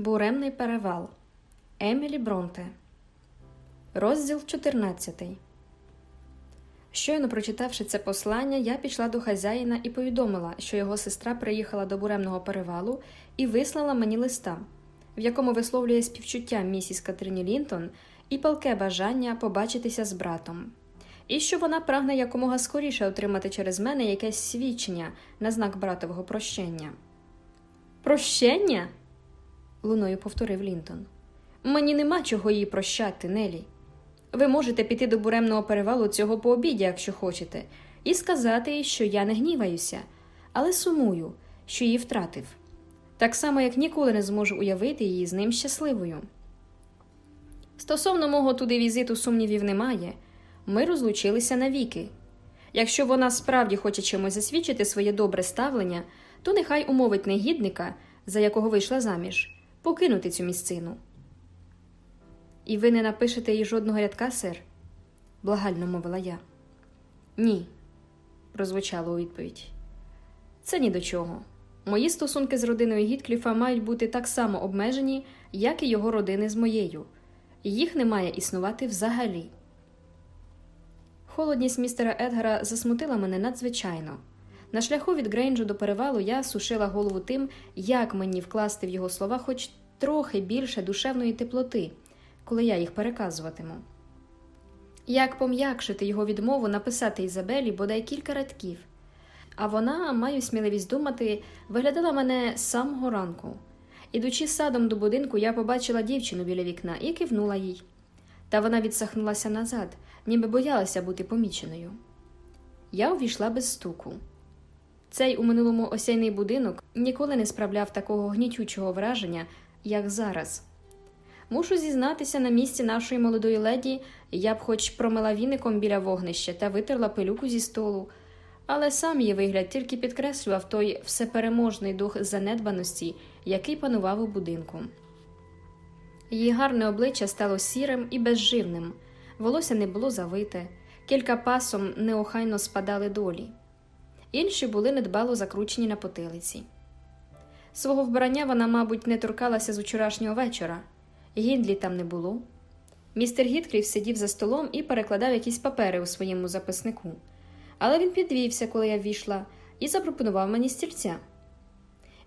Буремний перевал Емілі Бронте. Розділ 14. Щойно прочитавши це послання, я пішла до хазяїна і повідомила, що його сестра приїхала до буремного перевалу і вислала мені листа, в якому висловлює співчуття місіс Катерині Лінтон і палке бажання побачитися з братом, і що вона прагне якомога скоріше отримати через мене якесь свідчення на знак братового прощення. Прощення? Луною повторив Лінтон. Мені нема чого їй прощати, Нелі. Ви можете піти до буремного перевалу цього по обіді, якщо хочете, і сказати їй, що я не гніваюся, але сумую, що її втратив. Так само, як ніколи не зможу уявити її з ним щасливою. Стосовно мого туди візиту сумнівів немає. Ми розлучилися навіки. Якщо вона справді хоче чимось засвідчити своє добре ставлення, то нехай умовить негідника, за якого вийшла заміж, покинути цю місцину. І ви не напишете їй жодного рядка, сер? благально мовила я. Ні, прозвучало у відповідь. Це ні до чого. Мої стосунки з родиною Гіткліфа мають бути так само обмежені, як і його родини з моєю. Їх не має існувати взагалі. Холодність містера Едгара засмутила мене надзвичайно. На шляху від Грейнджу до перевалу я сушила голову тим, як мені вкласти в його слова хоч трохи більше душевної теплоти, коли я їх переказуватиму. Як пом'якшити його відмову написати Ізабелі бодай кілька радків, а вона, маю сміливість думати, виглядала мене з самого ранку. Ідучи садом до будинку, я побачила дівчину біля вікна і кивнула їй. Та вона відсахнулася назад, ніби боялася бути поміченою. Я увійшла без стуку. Цей у минулому осяйний будинок ніколи не справляв такого гнітючого враження, як зараз. Мушу зізнатися, на місці нашої молодої леді я б хоч промила віником біля вогнища та витерла пилюку зі столу, але сам її вигляд тільки підкреслював той всепереможний дух занедбаності, який панував у будинку. Її гарне обличчя стало сірим і безживним, волосся не було завите, кілька пасом неохайно спадали долі, інші були недбало закручені на потилиці. Свого вбрання вона, мабуть, не торкалася з вчорашнього вечора, гіндлі там не було. Містер Гіткліф сидів за столом і перекладав якісь папери у своєму записнику, але він підвівся, коли я ввійшла, і запропонував мені стільця.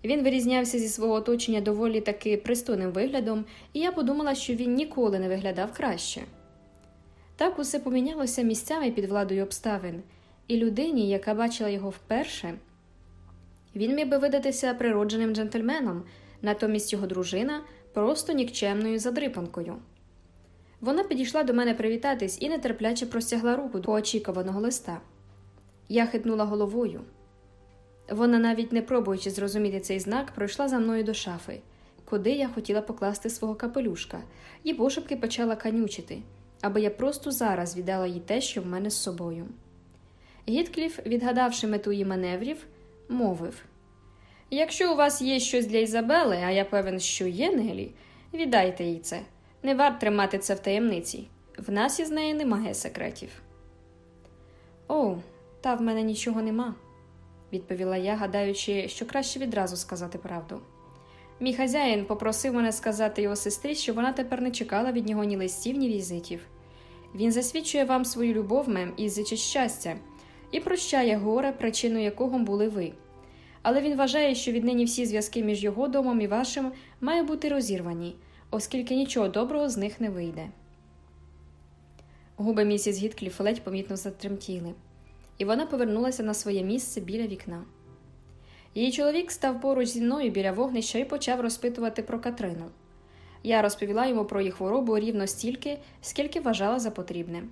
Він вирізнявся зі свого оточення доволі таки пристойним виглядом, і я подумала, що він ніколи не виглядав краще. Так усе помінялося місцями під владою обставин, і людині, яка бачила його вперше, він міг би видатися природженим джентльменом, натомість його дружина просто нікчемною задрипанкою. Вона підійшла до мене привітатись і нетерпляче простягла руку до очікуваного листа. Я хитнула головою. Вона, навіть не пробуючи зрозуміти цей знак, пройшла за мною до шафи, куди я хотіла покласти свого капелюшка, і пошепки почала канючити, аби я просто зараз віддала їй те, що в мене з собою. Гіткліф, відгадавши мету її маневрів, мовив Якщо у вас є щось для Ізабели, а я певен, що є Нелі, віддайте їй це. Не варт тримати це в таємниці. В нас із нею немає секретів. О, та в мене нічого нема відповіла я, гадаючи, що краще відразу сказати правду. Мій хазяїн попросив мене сказати його сестрі, що вона тепер не чекала від нього ні листів, ні візитів. Він засвідчує вам свою любов, мем, і зичить щастя, і прощає горе, причиною якого були ви. Але він вважає, що віднині всі зв'язки між його домом і вашим мають бути розірвані, оскільки нічого доброго з них не вийде. Губи місіс Гіткліф ледь помітно затремтіли і вона повернулася на своє місце біля вікна. Її чоловік став поруч зі мною біля вогнища і почав розпитувати про Катрину. Я розповіла йому про її хворобу рівно стільки, скільки вважала за потрібне.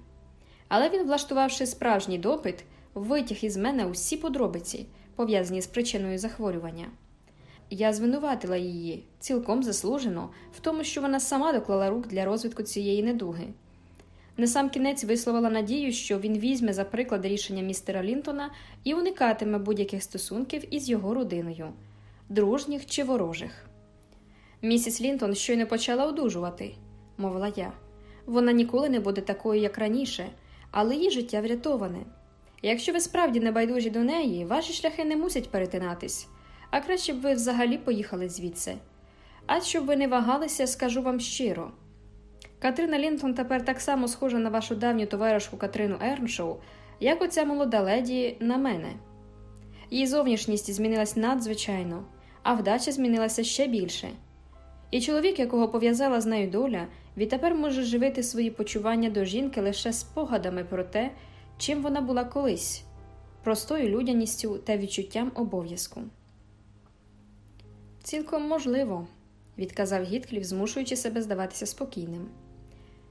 Але він, влаштувавши справжній допит, витяг із мене усі подробиці, пов'язані з причиною захворювання. Я звинуватила її цілком заслужено в тому, що вона сама доклала рук для розвитку цієї недуги. Насамкінець висловила надію, що він візьме за приклад рішення містера Лінтона і уникатиме будь-яких стосунків із його родиною, дружніх чи ворожих. Місіс Лінтон щойно почала одужувати, мовила я. Вона ніколи не буде такою, як раніше, але її життя врятоване. Якщо ви справді не байдужі до неї, ваші шляхи не мусять перетинатись, а краще б ви взагалі поїхали звідси. А щоб ви не вагалися, скажу вам щиро. Катрина Лінтон тепер так само схожа на вашу давню товаришку Катрину Ерншоу, як оця молода леді на мене. Її зовнішність змінилась надзвичайно, а вдача змінилася ще більше. І чоловік, якого пов'язала з нею доля, відтепер може живити свої почування до жінки лише спогадами про те, чим вона була колись, простою людяністю та відчуттям обов'язку. Цілком можливо, відказав Гітклів, змушуючи себе здаватися спокійним.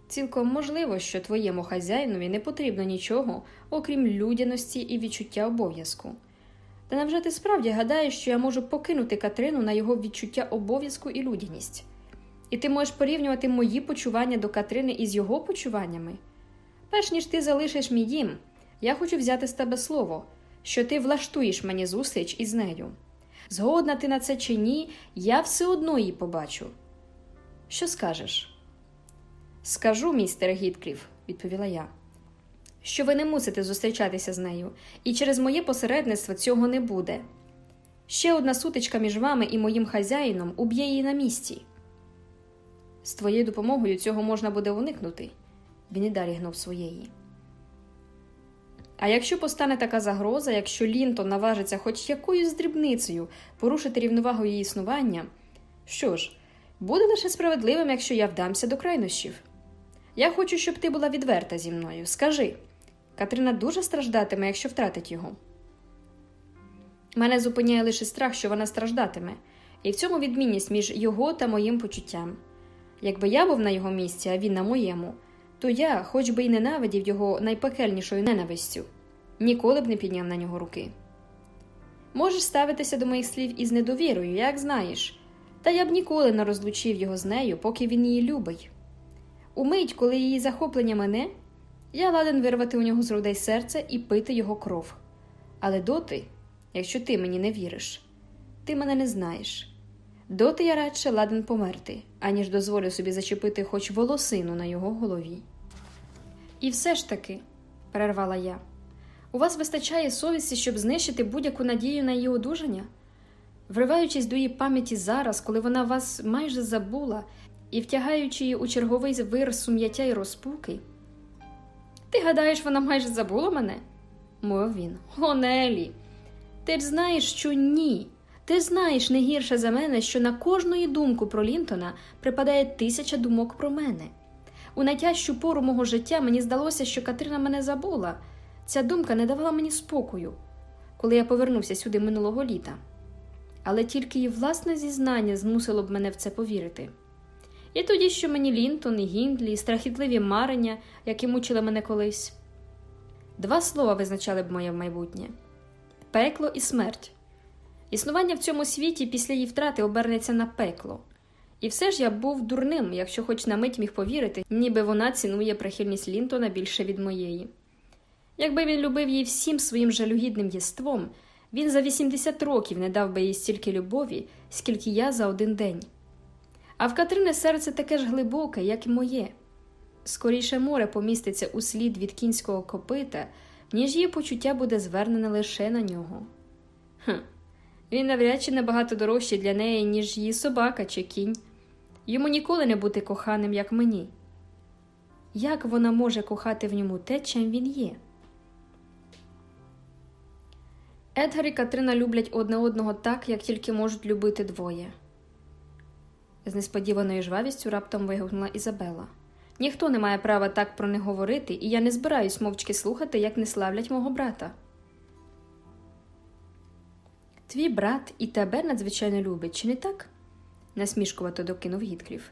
Цілком можливо, що твоєму хазяїнові не потрібно нічого, окрім людяності і відчуття обов'язку. Та невже ти справді гадаєш, що я можу покинути Катрину на його відчуття обов'язку і людяність? І ти можеш порівнювати мої почування до Катрини із його почуваннями? Перш ніж ти залишиш мій дім, я хочу взяти з тебе слово, що ти влаштуєш мені зустріч із нею. Згодна ти на це чи ні, я все одно її побачу. Що скажеш? Скажу, містер Гіткліф, відповіла я, що ви не мусите зустрічатися з нею, і через моє посередництво цього не буде. Ще одна сутичка між вами і моїм хазяїном уб'є її на місці. З твоєю допомогою цього можна буде уникнути. Він і далі гнув своєї. А якщо постане така загроза, якщо Лінтон наважиться хоч якоюсь дрібницею порушити рівновагу її існування, що ж, буде лише справедливим, якщо я вдамся до крайнощів. Я хочу, щоб ти була відверта зі мною. Скажи Катрина дуже страждатиме, якщо втратить його. Мене зупиняє лише страх, що вона страждатиме, і в цьому відмінність між його та моїм почуттям. Якби я був на його місці, а він на моєму, то я, хоч би й ненавидів його найпекельнішою ненавистю, ніколи б не підняв на нього руки. Можеш ставитися до моїх слів із недовірою, як знаєш, та я б ніколи не розлучив його з нею, поки він її любить. Умить, коли її захоплення мене, я ладен вирвати у нього з грудей серце і пити його кров. Але доти, якщо ти мені не віриш, ти мене не знаєш. Доти я радше ладен померти, аніж дозволю собі зачепити хоч волосину на його голові. І все ж таки, перервала я, у вас вистачає совісті, щоб знищити будь-яку надію на її одужання? Вриваючись до її пам'яті зараз, коли вона вас майже забула і втягаючи її у черговий вир сум'яття й розпуки. Ти гадаєш, вона майже забула мене? мовив він. О, Нелі, ти ж знаєш, що ні. Ти знаєш не гірше за мене, що на кожну думку про Лінтона припадає тисяча думок про мене. У найтяжчу пору мого життя мені здалося, що Катрина мене забула. Ця думка не давала мені спокою, коли я повернувся сюди минулого літа. Але тільки її власне зізнання змусило б мене в це повірити. І тоді, що мені Лінтон, і Гіндлі, і страхітливі марення, які мучили мене колись. Два слова визначали б моє майбутнє пекло і смерть. Існування в цьому світі після її втрати обернеться на пекло. І все ж я був дурним, якщо хоч на мить міг повірити, ніби вона цінує прихильність Лінтона більше від моєї. Якби він любив її всім своїм жалюгідним єством, він за 80 років не дав би їй стільки любові, скільки я за один день. А в Катрини серце таке ж глибоке, як і моє. Скоріше море поміститься у слід від кінського копита, ніж її почуття буде звернене лише на нього. Хм, Він навряд чи набагато дорожчий для неї, ніж її собака чи кінь. Йому ніколи не бути коханим, як мені. Як вона може кохати в ньому те, чим він є? Едгар і Катрина люблять одне одного так, як тільки можуть любити двоє з несподіваною жвавістю раптом вигукнула Ізабела. Ніхто не має права так про них говорити, і я не збираюсь мовчки слухати, як не славлять мого брата. Твій брат і тебе надзвичайно любить, чи не так? насмішкувато докинув Гіткліф.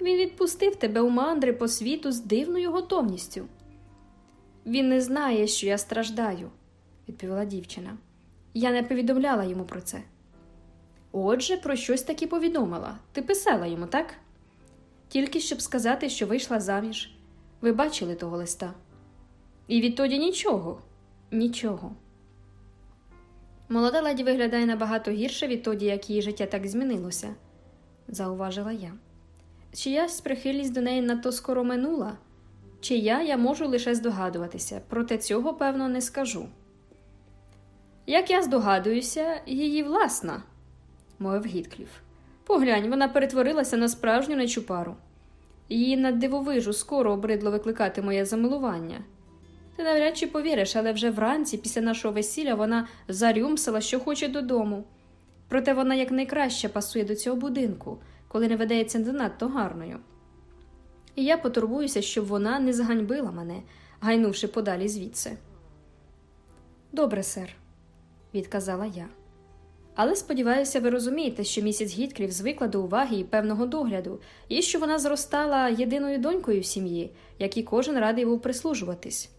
Він відпустив тебе у мандри по світу з дивною готовністю. Він не знає, що я страждаю, відповіла дівчина. Я не повідомляла йому про це. Отже, про щось таки повідомила. Ти писала йому, так? Тільки щоб сказати, що вийшла заміж. Ви бачили того листа. І відтоді нічого, нічого. Молода леді виглядає набагато гірше відтоді, як її життя так змінилося, зауважила я. Чиясь прихильність до неї надто скоро минула, чия я можу лише здогадуватися, проте цього, певно, не скажу. Як я здогадуюся, її власна мовив Гіткліф. Поглянь, вона перетворилася на справжню нечупару. Її на дивовижу скоро обридло викликати моє замилування. Ти навряд чи повіриш, але вже вранці, після нашого весілля, вона зарюмсила, що хоче додому. Проте вона якнайкраще пасує до цього будинку, коли не видається занадто гарною. І я потурбуюся, щоб вона не заганьбила мене, гайнувши подалі звідси. Добре, сер, відказала я. Але сподіваюся, ви розумієте, що місіс Гіткрів звикла до уваги і певного догляду, і що вона зростала єдиною донькою в сім'ї, якій кожен радий був прислужуватись.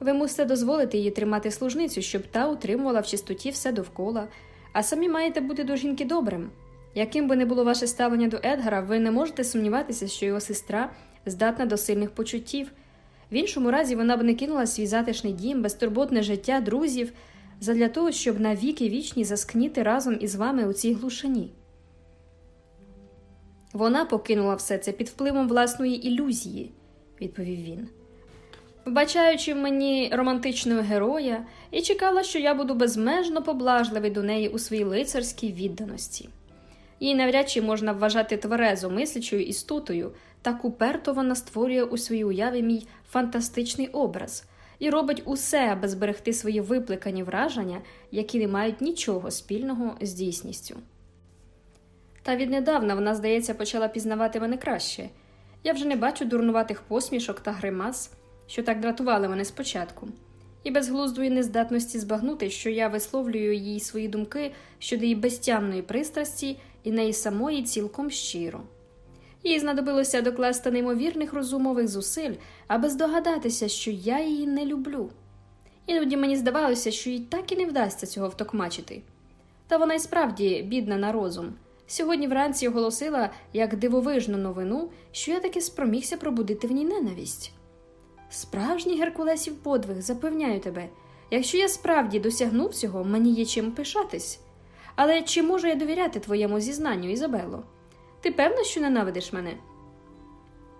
Ви мусите дозволити їй тримати служницю, щоб та утримувала в чистоті все довкола, а самі маєте бути до жінки добрим. Яким би не було ваше ставлення до Едгара, ви не можете сумніватися, що його сестра здатна до сильних почуттів. В іншому разі вона б не кинула свій затишний дім, безтурботне життя, друзів задля того, щоб навіки вічні заскніти разом із вами у цій глушині. Вона покинула все це під впливом власної ілюзії, відповів він, вбачаючи в мені романтичного героя, і чекала, що я буду безмежно поблажливий до неї у своїй лицарській відданості. Її навряд чи можна вважати тверезо мислячою істотою, так уперто вона створює у своїй уяві мій фантастичний образ і робить усе, аби зберегти свої випликані враження, які не мають нічого спільного з дійсністю. Та віднедавна вона, здається, почала пізнавати мене краще. Я вже не бачу дурнуватих посмішок та гримас, що так дратували мене спочатку, і безглуздої нездатності збагнути, що я висловлюю їй свої думки щодо її безтямної пристрасті і неї самої цілком щиро. Їй знадобилося докласти неймовірних розумових зусиль, аби здогадатися, що я її не люблю. Іноді мені здавалося, що їй так і не вдасться цього втокмачити. Та вона й справді бідна на розум. Сьогодні вранці оголосила як дивовижну новину, що я таки спромігся пробудити в ній ненависть. Справжній Геркулесів подвиг, запевняю тебе, якщо я справді досягнув цього, мені є чим пишатись. Але чи можу я довіряти твоєму зізнанню, Ізабело? Ти певна, що ненавидиш мене?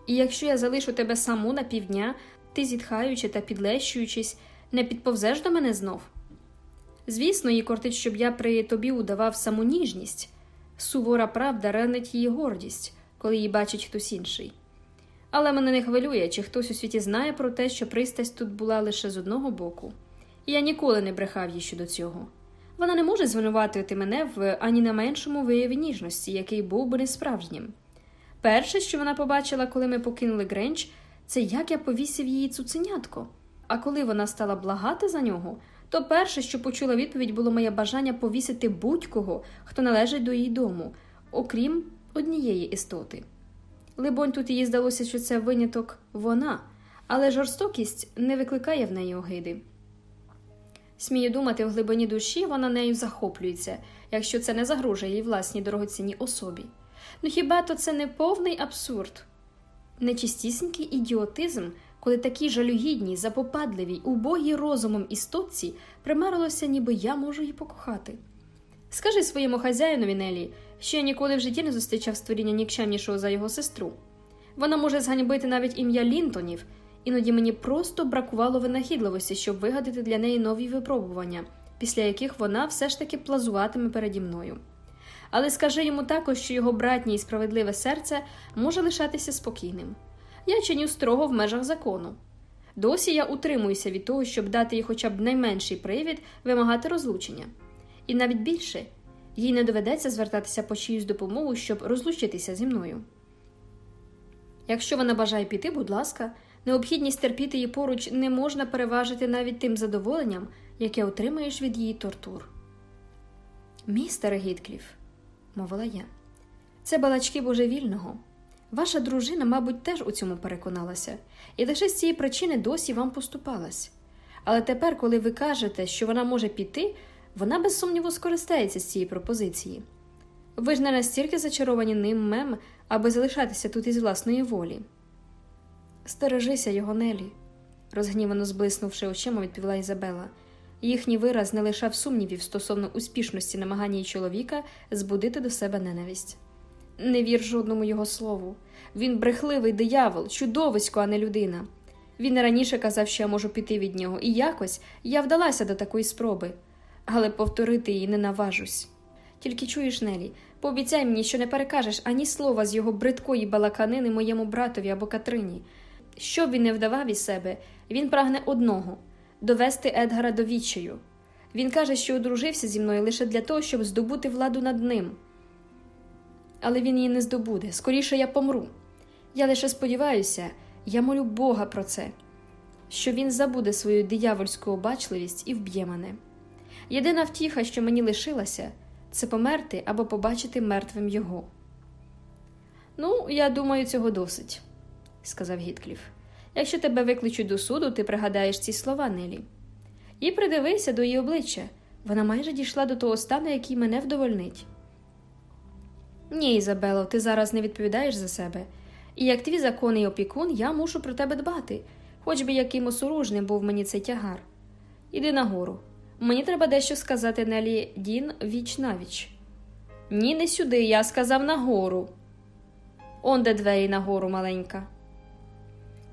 І якщо я залишу тебе саму на півдня, ти, зітхаючи та підлещуючись, не підповзеш до мене знов? Звісно, їй кортить, щоб я при тобі удавав саму ніжність. Сувора правда ранить її гордість, коли її бачить хтось інший. Але мене не хвилює, чи хтось у світі знає про те, що пристасть тут була лише з одного боку, я ніколи не брехав їй щодо цього. Вона не може звинуватити мене в ані на меншому вияві ніжності, який був би несправжнім. Перше, що вона побачила, коли ми покинули Гренч, це як я повісив її цуценятко. А коли вона стала благати за нього, то перше, що почула відповідь, було моє бажання повісити будь-кого, хто належить до її дому, окрім однієї істоти. Либонь, тут їй здалося, що це виняток вона, але жорстокість не викликає в неї огиди. Смію думати, в глибині душі вона нею захоплюється, якщо це не загрожує їй власній дорогоцінній особі. Ну хіба то це не повний абсурд? Нечистісінький ідіотизм, коли такій жалюгідній, запопадливій, убогій розумом істотці примерилося, ніби я можу її покохати. Скажи своєму хазяїнові Нелі, я ніколи в житті не зустрічав створіння нікчемнішого за його сестру. Вона може зганьбити навіть ім'я Лінтонів. Іноді мені просто бракувало винахідливості, щоб вигадати для неї нові випробування, після яких вона все ж таки плазуватиме переді мною. Але скажи йому також, що його братнє і справедливе серце може лишатися спокійним. Я чиню строго в межах закону. Досі я утримуюся від того, щоб дати їй хоча б найменший привід вимагати розлучення. І навіть більше їй не доведеться звертатися по чиюсь допомогу, щоб розлучитися зі мною. Якщо вона бажає піти, будь ласка. Необхідність терпіти її поруч не можна переважити навіть тим задоволенням, яке отримаєш від її тортур. Містере Гіткліф, мовила я, це балачки божевільного. Ваша дружина, мабуть, теж у цьому переконалася, і лише з цієї причини досі вам поступалась. Але тепер, коли ви кажете, що вона може піти, вона без сумніву скористається з цієї пропозиції. Ви ж не настільки зачаровані ним мем, аби залишатися тут із власної волі. Стережися його, Нелі, розгнівано зблиснувши очима, відповіла Ізабела. Їхній вираз не лишав сумнівів стосовно успішності намагання чоловіка збудити до себе ненависть. Не вір жодному його слову. Він брехливий диявол, чудовисько, а не людина. Він раніше казав, що я можу піти від нього, і якось я вдалася до такої спроби, але повторити її не наважусь. Тільки чуєш, Нелі, пообіцяй мені, що не перекажеш ані слова з його бридкої балаканини моєму братові або Катрині. Що б він не вдавав із себе, він прагне одного довести Едгара до відчаю. Він каже, що одружився зі мною лише для того, щоб здобути владу над ним. Але він її не здобуде. Скоріше я помру. Я лише сподіваюся, я молю Бога про це, що він забуде свою диявольську обачливість і вб'є мене. Єдина втіха, що мені лишилася, це померти або побачити мертвим його. Ну, я думаю, цього досить, сказав Гіткліф. Якщо тебе викличуть до суду, ти пригадаєш ці слова Нелі. І придивися до її обличчя вона майже дійшла до того стану, який мене вдовольнить. Ні, Ізабело, ти зараз не відповідаєш за себе, і як твій законний опікун, я мушу про тебе дбати, хоч би яким осоружним був мені цей тягар. Іди нагору. Мені треба дещо сказати Нелі Дін віч навіч. Ні, не сюди, я сказав нагору. Он де двері нагору маленька.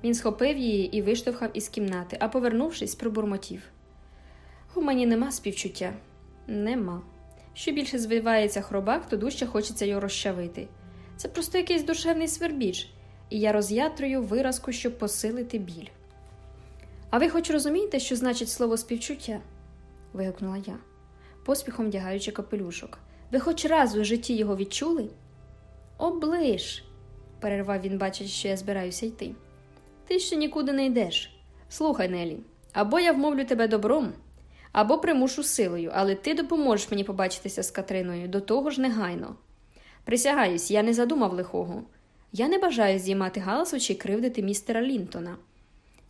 Він схопив її і виштовхав із кімнати, а повернувшись, пробурмотів. У мені нема співчуття. Нема. Що більше звивається хробак, то дужче хочеться його розчавити. Це просто якийсь душевний свербіж, і я роз'ятрую виразку, щоб посилити біль. А ви хоч розумієте, що значить слово співчуття? Вигукнула я, поспіхом вдягаючи капелюшок. Ви хоч раз у житті його відчули? Оближ, перервав він, бачачи, що я збираюся йти. Ти ще нікуди не йдеш. Слухай, Нелі, або я вмовлю тебе добром, або примушу силою, але ти допоможеш мені побачитися з Катриною до того ж негайно. Присягаюсь, я не задумав лихого. Я не бажаю здіймати галасу чи кривдити містера Лінтона.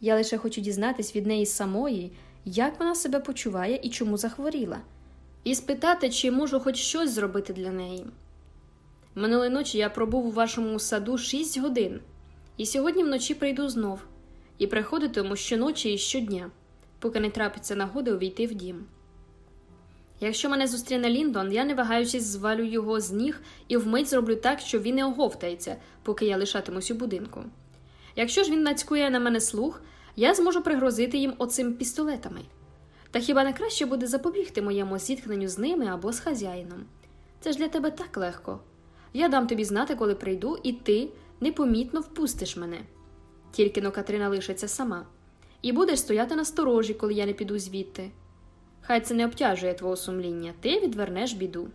Я лише хочу дізнатись від неї самої, як вона себе почуває і чому захворіла, і спитати, чи можу хоч щось зробити для неї. Минулої ночі я пробув у вашому саду шість годин, і сьогодні вночі прийду знов і приходитиму щоночі і щодня, поки не трапиться нагода увійти в дім. Якщо мене зустріне Ліндон, я не вагаючись звалю його з ніг і вмить зроблю так, що він не оговтається, поки я лишатимусь у будинку. Якщо ж він нацькує на мене слух, я зможу пригрозити їм оцим пістолетами. Та хіба не краще буде запобігти моєму зіткненню з ними або з хазяїном? Це ж для тебе так легко. Я дам тобі знати, коли прийду, і ти непомітно впустиш мене. Тільки но Катрина лишиться сама, і будеш стояти на сторожі, коли я не піду звідти. Хай це не обтяжує твого сумління, ти відвернеш біду.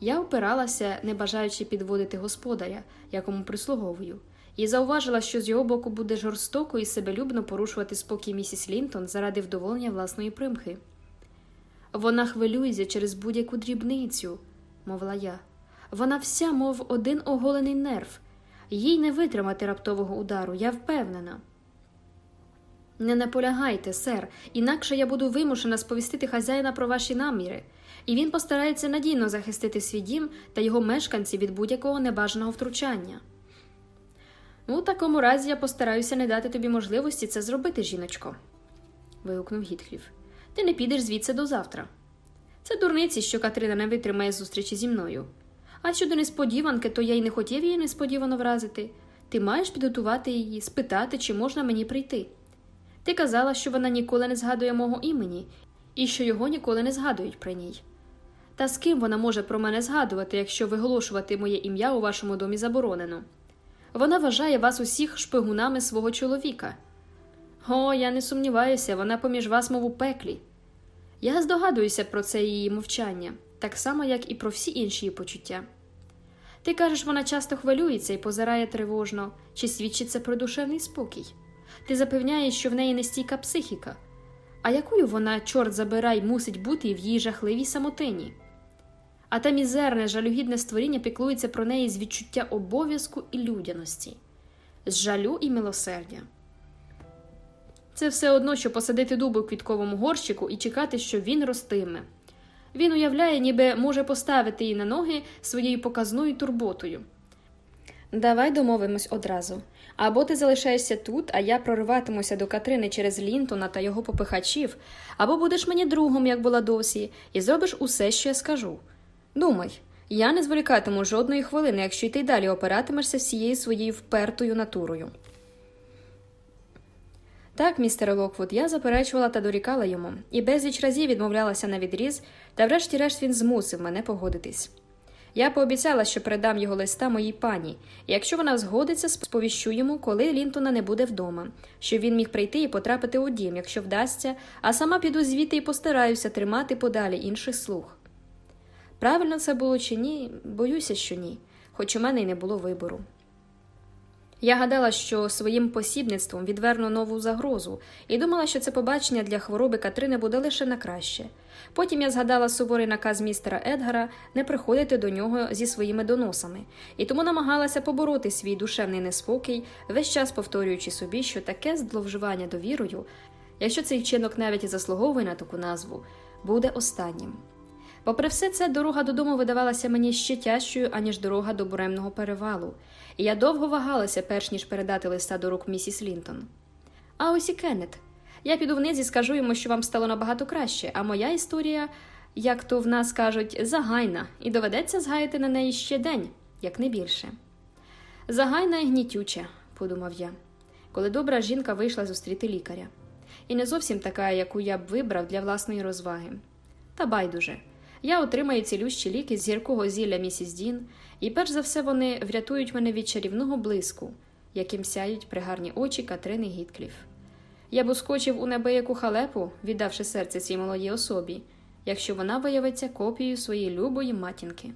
Я опиралася, не бажаючи підводити господаря, якому прислуговую, і зауважила, що з його боку буде жорстоко і себелюбно порушувати спокій місіс Лінтон заради вдоволення власної примхи. Вона хвилюється через будь-яку дрібницю, мовила я. Вона вся, мов один оголений нерв, їй не витримати раптового удару, я впевнена. Не наполягайте, сер, інакше я буду вимушена сповістити хазяїна про ваші наміри, і він постарається надійно захистити свій дім та його мешканців від будь-якого небажаного втручання. У такому разі я постараюся не дати тобі можливості це зробити, жіночко, вигукнув Гітхліф. Ти не підеш звідси до завтра. Це дурниці, що Катрина не витримає зустрічі зі мною. А щодо несподіванки, то я й не хотів її несподівано вразити. Ти маєш підготувати її, спитати, чи можна мені прийти. Ти казала, що вона ніколи не згадує мого імені і що його ніколи не згадують при ній. Та з ким вона може про мене згадувати, якщо виголошувати моє ім'я у вашому домі заборонено? Вона вважає вас усіх шпигунами свого чоловіка. О, я не сумніваюся, вона поміж вас, мов у пеклі. Я здогадуюся про це її мовчання, так само, як і про всі інші її почуття. Ти кажеш, вона часто хвилюється і позирає тривожно, чи свідчить це про душевний спокій. Ти запевняєш, що в неї нестійка психіка. А якою вона, чорт забирай, мусить бути в її жахливій самотині? А те мізерне, жалюгідне створіння піклується про неї з відчуття обов'язку і людяності, з жалю і милосердя. Це все одно, що посадити дубу у квітковому горщику і чекати, що він ростиме. Він уявляє, ніби може поставити її на ноги своєю показною турботою. Давай домовимось одразу. Або ти залишаєшся тут, а я прориватимуся до Катрини через Лінтона та його попихачів, або будеш мені другом, як була досі, і зробиш усе, що я скажу. Думай, я не зволікатиму жодної хвилини, якщо й ти далі опиратимешся всією своєю впертою натурою. Так, містере Локвуд, я заперечувала та дорікала йому, і безліч разів відмовлялася навідріз, та врешті-решт він змусив мене погодитись. Я пообіцяла, що передам його листа моїй пані, і якщо вона згодиться, сповіщу йому, коли Лінтона не буде вдома, щоб він міг прийти і потрапити у дім, якщо вдасться, а сама піду звідти і постараюся тримати подалі інших слуг. Правильно це було чи ні, боюся, що ні, хоч у мене й не було вибору. Я гадала, що своїм посібництвом відверну нову загрозу, і думала, що це побачення для хвороби Катрини буде лише на краще. Потім я згадала суворий наказ містера Едгара не приходити до нього зі своїми доносами, і тому намагалася побороти свій душевний неспокій, весь час повторюючи собі, що таке зловживання довірою, якщо цей вчинок навіть і заслуговує на таку назву, буде останнім. Попри все це, дорога додому видавалася мені ще тяжчою, аніж дорога до буремного перевалу, і я довго вагалася, перш ніж передати листа до рук місіс Лінтон. А ось і Кеннет. Я піду вниз і скажу йому, що вам стало набагато краще, а моя історія, як то в нас кажуть, загайна, і доведеться згаяти на неї ще день, як не більше. Загайна і гнітюча, подумав я, коли добра жінка вийшла зустріти лікаря. І не зовсім така, яку я б вибрав для власної розваги. Та байдуже. Я отримаю цілющі ліки з гіркого зілля місіс Дін, і перш за все вони врятують мене від чарівного блиску, яким сяють пригарні очі Катрини Гіткліф. Я б ускочив у небияку халепу, віддавши серце цій молодій особі, якщо вона виявиться копією своєї любої матінки.